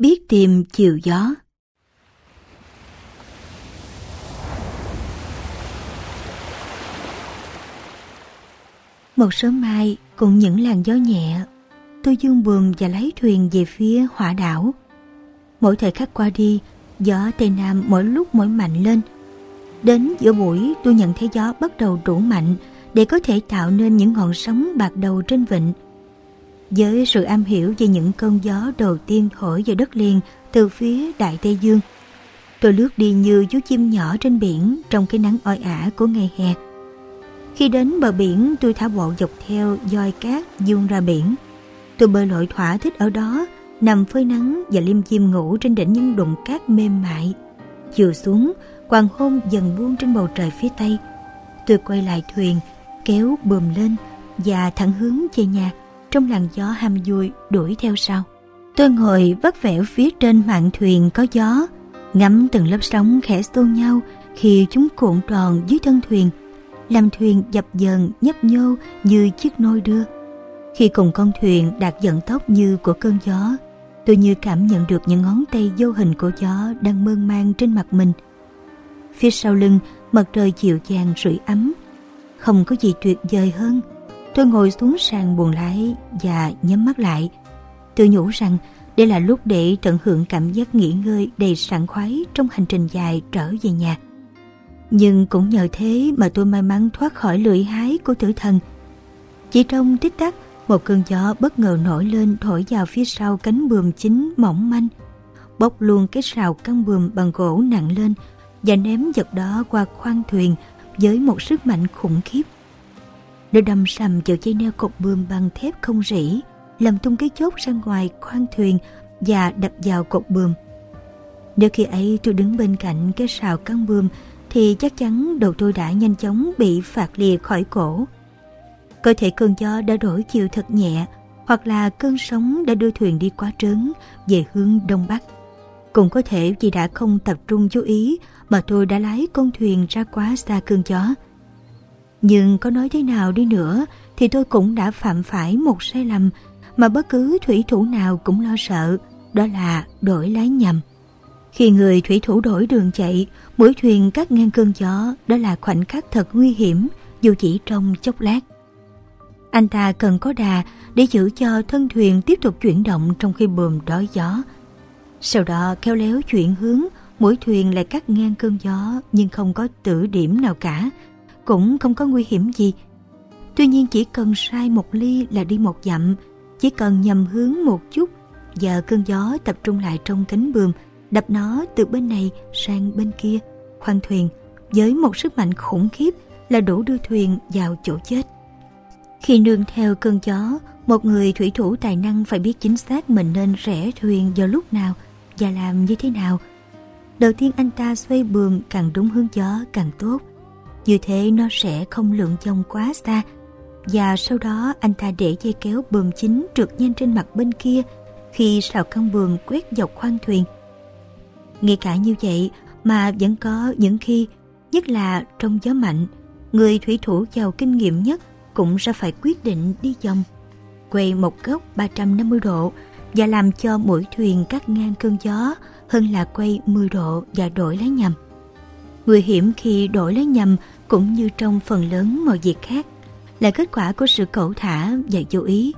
Biết tìm chiều gió. Một sớm mai cùng những làn gió nhẹ, Tôi dương buồm và lấy thuyền về phía hỏa đảo. Mỗi thời khắc qua đi, Gió Tây Nam mỗi lúc mỗi mạnh lên. Đến giữa buổi, tôi nhận thấy gió bắt đầu đủ mạnh Để có thể tạo nên những ngọn sóng bạc đầu trên vịnh. Với sự am hiểu về những cơn gió đầu tiên thổi vào đất liền Từ phía Đại Tây Dương Tôi lướt đi như chú chim nhỏ trên biển Trong cái nắng oi ả của ngày hè Khi đến bờ biển tôi thả bộ dọc theo doi cát dương ra biển Tôi bơi lội thỏa thích ở đó nằm phơi nắng và liêm chim ngủ trên đỉnh những đụng cát mềm mại. Chiều xuống, hoàng hôn dần buông trên bầu trời phía tây. Tôi quay lại thuyền, kéo bùm lên và thẳng hướng về nhà trong làn gió ham vui đuổi theo sau. Tôi ngồi vắt vẻo phía trên mạn thuyền có gió, ngắm từng lớp sóng khẽ xô nhau khi chúng cuộn tròn dưới thân thuyền, làm thuyền dập dần nhấp nhô như chiếc nôi đưa. Khi cùng con thuyền đạt vận tốc như của cơn gió, Tôi như cảm nhận được những ngón tay vô hình của gió đang mơn man trên mặt mình. Phía sau lưng, mặt trời dịu dàng sưởi ấm. Không có gì tuyệt vời hơn. Tôi ngồi xuống sàn buồn lái và nhắm mắt lại. Tôi nhủ rằng đây là lúc để tận hưởng cảm giác nghỉ ngơi đầy sảng khoái trong hành trình dài trở về nhà. Nhưng cũng nhờ thế mà tôi may mắn thoát khỏi lưỡi hái của tử thần. Chỉ trong tích tắc, một cơn gió bất ngờ nổi lên thổi vào phía sau cánh buồm chính mỏng manh, bốc luôn cái sào căng buồm bằng gỗ nặng lên và ném vật đó qua khoang thuyền với một sức mạnh khủng khiếp. Nó đâm sầm vào dây neo cột buồm bằng thép không rỉ, làm tung cái chốt ra ngoài khoang thuyền và đập vào cột buồm. Nếu khi ấy tôi đứng bên cạnh cái sào căng buồm thì chắc chắn đầu tôi đã nhanh chóng bị phạt lìa khỏi cổ. Có thể cơn gió đã đổi chiều thật nhẹ hoặc là cơn sóng đã đưa thuyền đi quá trớn về hướng đông bắc. Cũng có thể vì đã không tập trung chú ý mà tôi đã lái con thuyền ra quá xa cơn gió. Nhưng có nói thế nào đi nữa thì tôi cũng đã phạm phải một sai lầm mà bất cứ thủy thủ nào cũng lo sợ, đó là đổi lái nhầm. Khi người thủy thủ đổi đường chạy, mũi thuyền cắt ngang cơn gió, đó là khoảnh khắc thật nguy hiểm, dù chỉ trong chốc lát. Anh ta cần có đà để giữ cho thân thuyền tiếp tục chuyển động trong khi buồm đói gió. Sau đó khéo léo chuyển hướng, mũi thuyền lại cắt ngang cơn gió nhưng không có tử điểm nào cả, cũng không có nguy hiểm gì. Tuy nhiên chỉ cần sai một ly là đi một dặm, chỉ cần nhầm hướng một chút, giờ cơn gió tập trung lại trong cánh buồm, đập nó từ bên này sang bên kia, khoang thuyền với một sức mạnh khủng khiếp là đủ đưa thuyền vào chỗ chết. Khi nương theo cơn gió, một người thủy thủ tài năng phải biết chính xác mình nên rẽ thuyền vào lúc nào và làm như thế nào. Đầu tiên anh ta xoay buồm càng đúng hướng gió càng tốt. Như thế nó sẽ không lượn dòng quá xa. Và sau đó anh ta để dây kéo bờm chính trượt nhanh trên mặt bên kia khi sào căng buồm quét dọc khoang thuyền. Ngay cả như vậy mà vẫn có những khi, nhất là trong gió mạnh, người thủy thủ giàu kinh nghiệm nhất cũng sẽ phải quyết định đi vòng quay một góc 350 độ và làm cho mỗi thuyền cắt ngang cơn gió hơn là quay 10 độ và đổi lái nhầm. Nguy hiểm khi đổi lấy nhầm cũng như trong phần lớn mọi việc khác, là kết quả của sự cẩu thả và vô ý.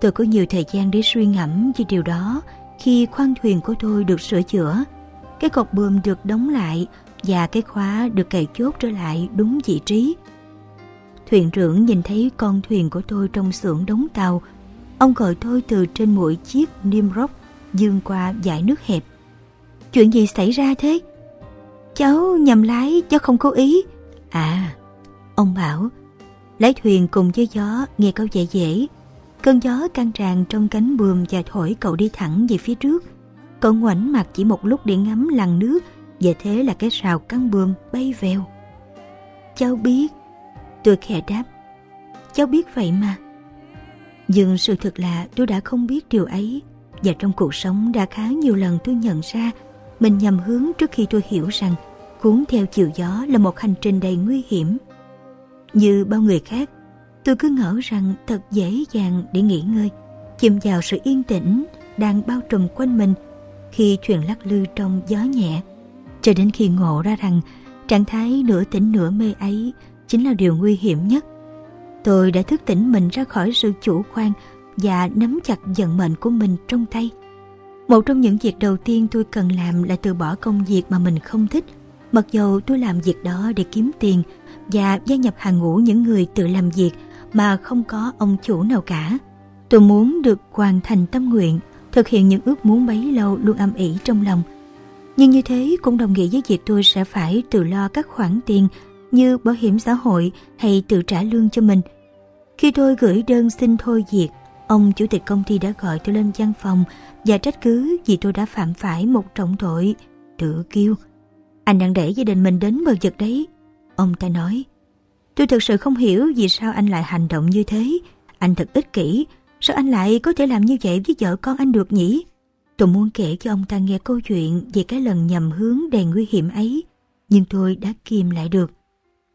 Tôi có nhiều thời gian để suy ngẫm về điều đó khi khoang thuyền của tôi được sửa chữa. Cái cột buồm được đóng lại và cái khóa được cài chốt trở lại đúng vị trí Thuyền trưởng nhìn thấy con thuyền của tôi trong xưởng đóng tàu. Ông gọi tôi từ trên mũi chiếc Nimrod dương qua dải nước hẹp. Chuyện gì xảy ra thế? Cháu nhầm lái, cháu không cố ý. À, ông bảo, lái thuyền cùng với gió nghe câu dễ dễ. Cơn gió căng tràn trong cánh buồm và thổi cậu đi thẳng về phía trước. Cậu ngoảnh mặt chỉ một lúc để ngắm lằn nước và thế là cái rào căng buồm bay vèo. Cháu biết Tôi khẽ đáp Cháu biết vậy mà Nhưng sự thật là tôi đã không biết điều ấy Và trong cuộc sống đã khá nhiều lần tôi nhận ra mình nhầm hướng trước khi tôi hiểu rằng Cuốn theo chiều gió là một hành trình đầy nguy hiểm Như bao người khác, Tôi cứ ngỡ rằng thật dễ dàng để nghỉ ngơi, Chìm vào sự yên tĩnh đang bao trùm quanh mình khi thuyền lắc lư trong gió nhẹ. Cho đến khi ngộ ra rằng trạng thái nửa tỉnh nửa mê ấy chính là điều nguy hiểm nhất. Tôi đã thức tỉnh mình ra khỏi sự chủ quan và nắm chặt vận mệnh của mình trong tay. Một trong những việc đầu tiên tôi cần làm là từ bỏ công việc mà mình không thích, mặc dù tôi làm việc đó để kiếm tiền và gia nhập hàng ngũ những người tự làm việc mà không có ông chủ nào cả. Tôi muốn được hoàn thành tâm nguyện, thực hiện những ước muốn bấy lâu luôn âm ỉ trong lòng. Nhưng như thế cũng đồng nghĩa với việc tôi sẽ phải tự lo các khoản tiền như bảo hiểm xã hội hay tự trả lương cho mình. Khi tôi gửi đơn xin thôi việc, ông chủ tịch công ty đã gọi tôi lên văn phòng và trách cứ vì tôi đã phạm phải một trọng tội tự kiêu. Anh đang để gia đình mình đến bờ vực đấy. Ông ta nói, tôi thực sự không hiểu vì sao anh lại hành động như thế. Anh thật ích kỷ, sao anh lại có thể làm như vậy với vợ con anh được nhỉ? Tôi muốn kể cho ông ta nghe câu chuyện về cái lần nhầm hướng đầy nguy hiểm ấy, nhưng tôi đã kìm lại được.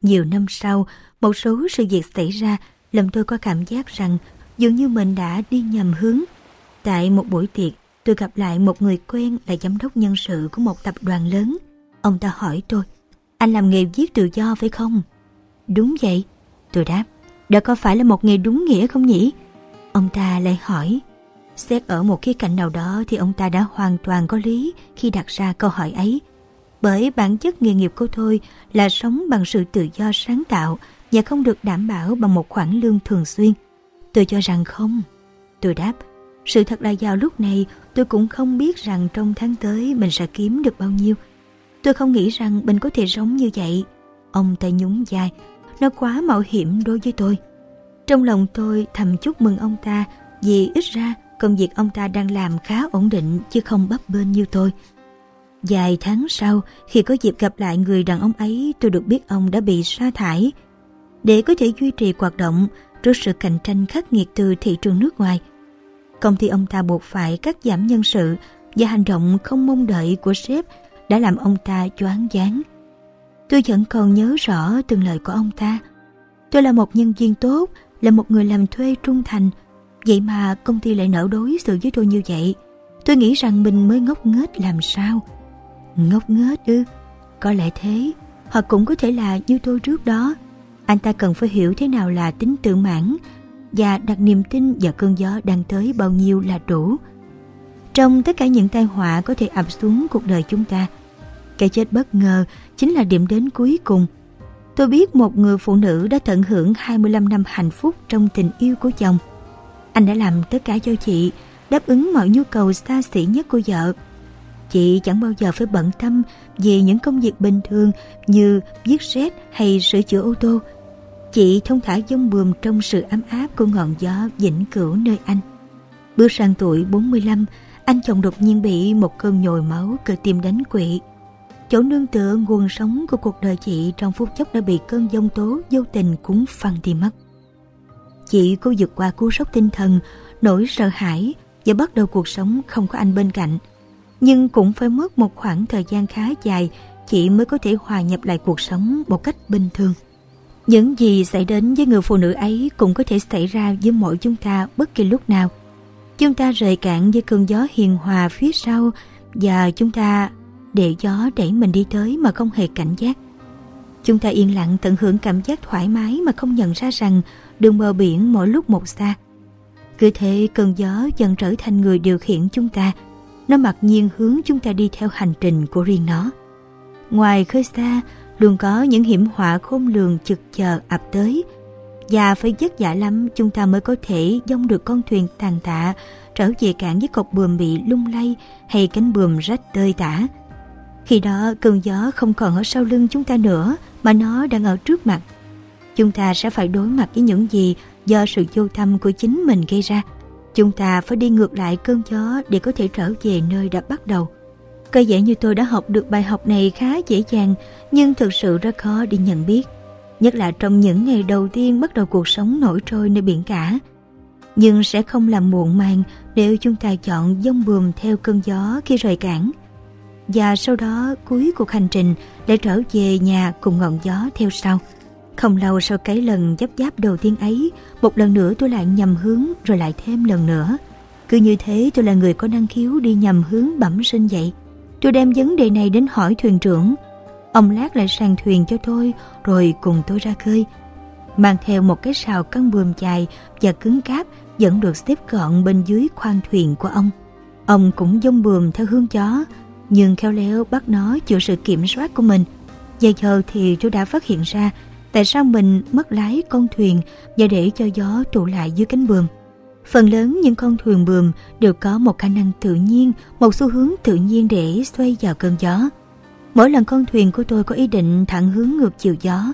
Nhiều năm sau, một số sự việc xảy ra làm tôi có cảm giác rằng dường như mình đã đi nhầm hướng. Tại một buổi tiệc, tôi gặp lại một người quen là giám đốc nhân sự của một tập đoàn lớn. Ông ta hỏi tôi, anh làm nghề viết tự do phải không? Đúng vậy. Tôi đáp, đó có phải là một nghề đúng nghĩa không nhỉ? Ông ta lại hỏi, xét ở một khía cạnh nào đó thì ông ta đã hoàn toàn có lý khi đặt ra câu hỏi ấy. Bởi bản chất nghề nghiệp của tôi là sống bằng sự tự do sáng tạo và không được đảm bảo bằng một khoản lương thường xuyên. Tôi cho rằng không. Tôi đáp, sự thật là vào lúc này tôi cũng không biết rằng trong tháng tới mình sẽ kiếm được bao nhiêu. Tôi không nghĩ rằng mình có thể sống như vậy. Ông ta nhún vai, nó quá mạo hiểm đối với tôi. Trong lòng tôi thầm chúc mừng ông ta vì ít ra công việc ông ta đang làm khá ổn định chứ không bấp bênh như tôi. Vài tháng sau, khi có dịp gặp lại người đàn ông ấy, tôi được biết ông đã bị sa thải. Để có thể duy trì hoạt động trước sự cạnh tranh khắc nghiệt từ thị trường nước ngoài, công ty ông ta buộc phải cắt giảm nhân sự và hành động không mong đợi của sếp đã làm ông ta choáng váng. Tôi vẫn còn nhớ rõ từng lời của ông ta. Tôi là một nhân viên tốt, là một người làm thuê trung thành. Vậy mà công ty lại nở đối xử với tôi như vậy. Tôi nghĩ rằng mình mới ngốc nghếch làm sao. Ngốc nghếch ư? Có lẽ thế. Hoặc cũng có thể là như tôi trước đó. Anh ta cần phải hiểu thế nào là tính tự mãn và đặt niềm tin vào cơn gió đang tới bao nhiêu là đủ. Trong tất cả những tai họa có thể ập xuống cuộc đời chúng ta, cái chết bất ngờ chính là điểm đến cuối cùng. Tôi biết một người phụ nữ đã tận hưởng 25 năm hạnh phúc trong tình yêu của chồng. Anh đã làm tất cả cho chị, đáp ứng mọi nhu cầu xa xỉ nhất của vợ. Chị chẳng bao giờ phải bận tâm về những công việc bình thường như viết xét hay sửa chữa ô tô. Chị thông thả dông buồm trong sự ấm áp của ngọn gió vĩnh cửu nơi anh. Bước sang tuổi 45, anh chồng đột nhiên bị một cơn nhồi máu cơ tim đánh quỵ. Chỗ nương tựa nguồn sống của cuộc đời chị trong phút chốc đã bị cơn giông tố vô tình cuốn phăng đi mất. Chị cô vượt qua cú sốc tinh thần, nỗi sợ hãi và bắt đầu cuộc sống không có anh bên cạnh. Nhưng cũng phải mất một khoảng thời gian khá dài chị mới có thể hòa nhập lại cuộc sống một cách bình thường. Những gì xảy đến với người phụ nữ ấy cũng có thể xảy ra với mỗi chúng ta bất kỳ lúc nào. Chúng ta rời cạn với cơn gió hiền hòa phía sau và chúng ta để gió đẩy mình đi tới mà không hề cảnh giác. Chúng ta yên lặng tận hưởng cảm giác thoải mái mà không nhận ra rằng đường bờ biển mỗi lúc một xa. Cứ thế cơn gió dần trở thành người điều khiển chúng ta. Nó mặc nhiên hướng chúng ta đi theo hành trình của riêng nó. Ngoài khơi xa, luôn có những hiểm họa khôn lường chực chờ ập tới. Và phải vất vả lắm, chúng ta mới có thể dông được con thuyền tàn tạ, trở về cảng với cột buồm bị lung lay hay cánh buồm rách tơi tả. Khi đó, cơn gió không còn ở sau lưng chúng ta nữa, mà nó đang ở trước mặt. Chúng ta sẽ phải đối mặt với những gì do sự vô tâm của chính mình gây ra. Chúng ta phải đi ngược lại cơn gió để có thể trở về nơi đã bắt đầu. Có vẻ như tôi đã học được bài học này khá dễ dàng nhưng thực sự rất khó đi nhận biết. Nhất là trong những ngày đầu tiên bắt đầu cuộc sống nổi trôi nơi biển cả. Nhưng sẽ không làm muộn màng nếu chúng ta chọn dông buồm theo cơn gió khi rời cảng và sau đó cuối cuộc hành trình lại trở về nhà cùng ngọn gió theo sau. Không lâu sau cái lần giáp giáp đầu tiên ấy, một lần nữa tôi lại nhầm hướng rồi lại thêm lần nữa. Cứ như thế tôi là người có năng khiếu đi nhầm hướng bẩm sinh vậy. Tôi đem vấn đề này đến hỏi thuyền trưởng. Ông lát lại sang thuyền cho tôi rồi cùng tôi ra khơi. Mang theo một cái sào căng buồm dài và cứng cáp vẫn được xếp gọn bên dưới khoang thuyền của ông. Ông cũng dông buồm theo hướng gió, nhưng khéo léo bắt nó chịu sự kiểm soát của mình. Và giờ thì tôi đã phát hiện ra tại sao mình mất lái con thuyền và để cho gió tụ lại dưới cánh buồm. Phần lớn những con thuyền buồm đều có một khả năng tự nhiên, một xu hướng tự nhiên để xoay vào cơn gió. Mỗi lần con thuyền của tôi có ý định thẳng hướng ngược chiều gió,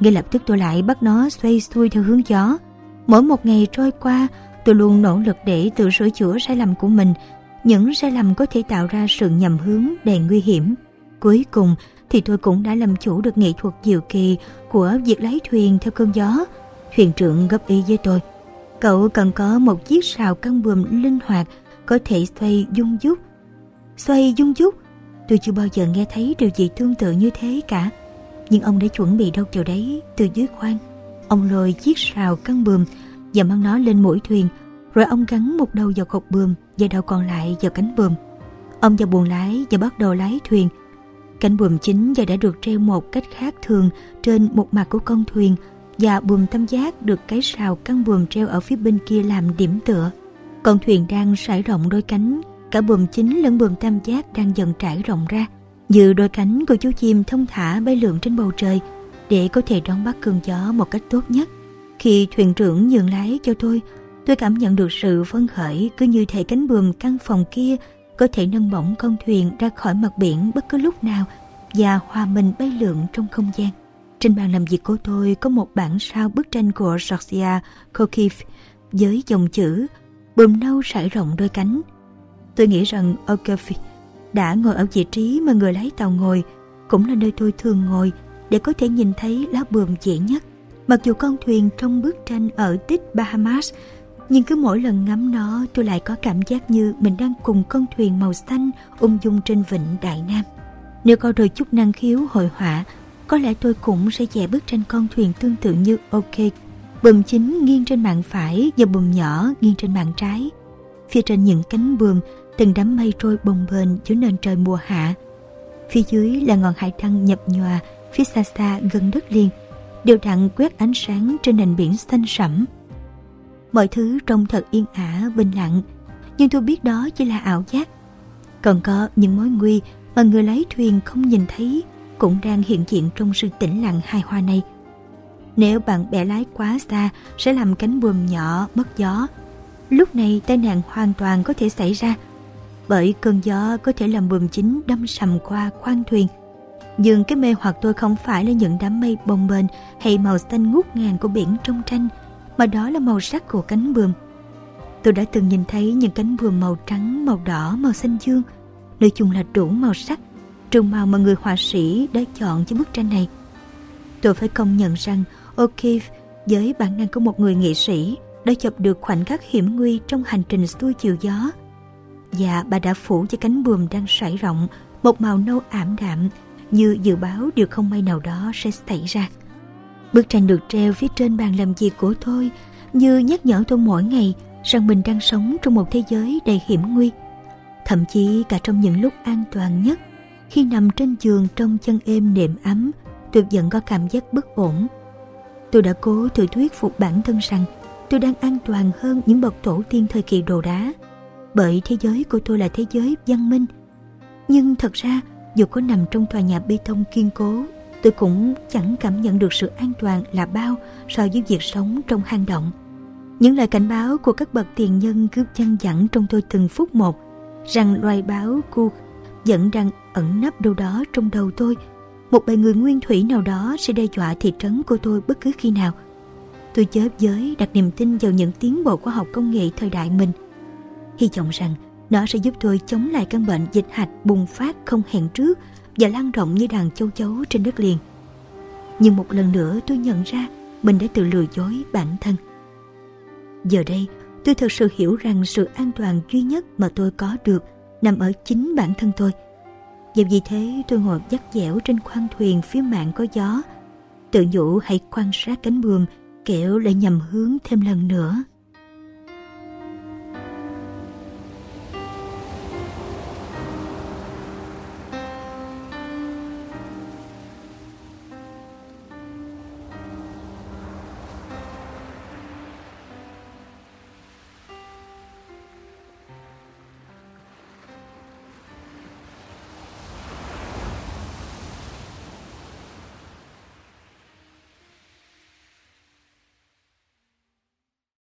ngay lập tức tôi lại bắt nó xoay xuôi theo hướng gió. Mỗi một ngày trôi qua, tôi luôn nỗ lực để tự sửa chữa sai lầm của mình. Những sai lầm có thể tạo ra sự nhầm hướng đầy nguy hiểm. Cuối cùng thì tôi cũng đã làm chủ được nghệ thuật diệu kỳ của việc lái thuyền theo cơn gió. Thuyền trưởng góp ý với tôi. Cậu cần có một chiếc sào căng buồm linh hoạt có thể xoay dung dút. Xoay dung dút? Tôi chưa bao giờ nghe thấy điều gì tương tự như thế cả. Nhưng ông đã chuẩn bị đâu chỗ đấy từ dưới khoang. Ông lôi chiếc sào căng buồm và mang nó lên mũi thuyền, rồi ông gắn một đầu vào cột buồm và đầu còn lại vào cánh buồm. Ông vào buồng lái và bắt đầu lái thuyền. Cánh buồm chính giờ đã được treo một cách khác thường trên một mặt của con thuyền và buồm tam giác được cái sào căng buồm treo ở phía bên kia làm điểm tựa. Con thuyền đang sải rộng đôi cánh, cả buồm chính lẫn buồm tam giác đang dần trải rộng ra, như đôi cánh của chú chim thông thả bay lượn trên bầu trời để có thể đón bắt cơn gió một cách tốt nhất. Khi thuyền trưởng nhường lái cho tôi, tôi cảm nhận được sự phấn khởi cứ như thể cánh buồm căn phòng kia có thể nâng bổng con thuyền ra khỏi mặt biển bất cứ lúc nào và hòa mình bay lượn trong không gian. Trên bàn làm việc của tôi có một bản sao bức tranh của Georgia Kokif với dòng chữ bùm nâu sải rộng đôi cánh. Tôi nghĩ rằng Okafi đã ngồi ở vị trí mà người lái tàu ngồi, cũng là nơi tôi thường ngồi để có thể nhìn thấy lá bùm dễ nhất. Mặc dù con thuyền trong bức tranh ở tích Bahamas, nhưng cứ mỗi lần ngắm nó tôi lại có cảm giác như mình đang cùng con thuyền màu xanh ung dung trên vịnh Đại Nam. Nếu có đôi chút năng khiếu hội họa có lẽ tôi cũng sẽ vẽ bức tranh con thuyền tương tự như OK. Bùm chính nghiêng trên mạn phải và bùm nhỏ nghiêng trên mạn trái. Phía trên những cánh bùm, từng đám mây trôi bồng bềnh dưới nền trời mùa hạ. Phía dưới là ngọn hải đăng nhập nhòa, phía xa xa gần đất liền, đều đặn quét ánh sáng trên nền biển xanh sẫm. Mọi thứ trông thật yên ả, bình lặng, nhưng tôi biết đó chỉ là ảo giác. Còn có những mối nguy mà người lái thuyền không nhìn thấy cũng đang hiện diện trong sự tĩnh lặng hài hòa này. Nếu bạn bẻ lái quá xa sẽ làm cánh buồm nhỏ mất gió. Lúc này tai nạn hoàn toàn có thể xảy ra bởi cơn gió có thể làm buồm chính đâm sầm qua khoang thuyền. Nhưng cái mê hoặc tôi không phải là những đám mây bồng bềnh hay màu xanh ngút ngàn của biển trong tranh, mà đó là màu sắc của cánh buồm. Tôi đã từng nhìn thấy những cánh buồm màu trắng, màu đỏ, màu xanh dương, nói chung là đủ màu sắc trường màu mà người họa sĩ đã chọn cho bức tranh này. Tôi phải công nhận rằng O'Keeffe với bản năng của một người nghệ sĩ đã chụp được khoảnh khắc hiểm nguy trong hành trình xuôi chiều gió. Và bà đã phủ cho cánh buồm đang sải rộng một màu nâu ảm đạm như dự báo điều không may nào đó sẽ xảy ra. Bức tranh được treo phía trên bàn làm việc của tôi như nhắc nhở tôi mỗi ngày rằng mình đang sống trong một thế giới đầy hiểm nguy. Thậm chí cả trong những lúc an toàn nhất khi nằm trên giường trong chân êm nệm ấm, tôi vẫn có cảm giác bất ổn. Tôi đã cố thử thuyết phục bản thân rằng tôi đang an toàn hơn những bậc tổ tiên thời kỳ đồ đá, bởi thế giới của tôi là thế giới văn minh. Nhưng thật ra, dù có nằm trong tòa nhà bê tông kiên cố, tôi cũng chẳng cảm nhận được sự an toàn là bao so với việc sống trong hang động. Những lời cảnh báo của các bậc tiền nhân cứ chăn dặn trong tôi từng phút một rằng loài báo cu vẫn đang ẩn nấp đâu đó trong đầu tôi. Một bài người nguyên thủy nào đó sẽ đe dọa thị trấn của tôi bất cứ khi nào. Tôi chớp giới đặt niềm tin vào những tiến bộ khoa học công nghệ thời đại mình. Hy vọng rằng nó sẽ giúp tôi chống lại căn bệnh dịch hạch bùng phát không hẹn trước và lan rộng như đàn châu chấu trên đất liền. Nhưng một lần nữa tôi nhận ra mình đã tự lừa dối bản thân. Giờ đây, tôi thật sự hiểu rằng sự an toàn duy nhất mà tôi có được nằm ở chính bản thân tôi. Và vì thế tôi ngồi dắt dẻo trên khoang thuyền phía mạng có gió, tự nhủ hãy quan sát cánh buồm kẻo lại nhầm hướng thêm lần nữa.